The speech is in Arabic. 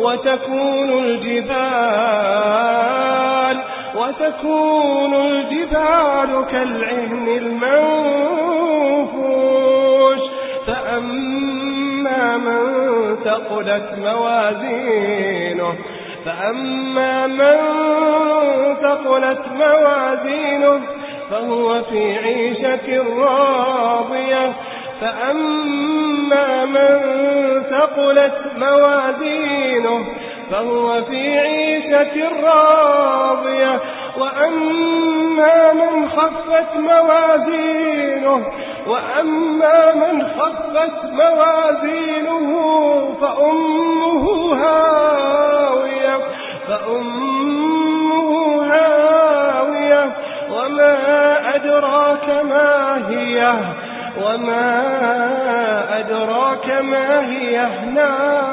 وتكون الجبال وتكون الجبال كالعهن المنفوش. فأما من ثقلت موازينه فأما من ثقلت موازينه فهو في عيشة راضية. فأما ثقلت موازينه فهو في عيشة راضية. وأما من خفت موازينه وأما من خفت موازينه فأمه هاوية فأمه هاوية. وما أدراك ما هي وما أدراك ما هي نار